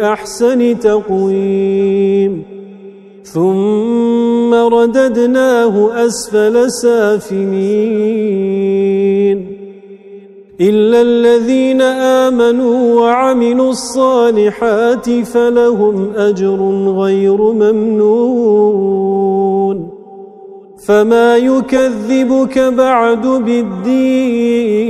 أحسن تقويم. ثم رددناه أسفل سافنين إلا الذين آمنوا وعملوا الصالحات فلهم أجر غير ممنون. فما يكذبك بعد بالدين.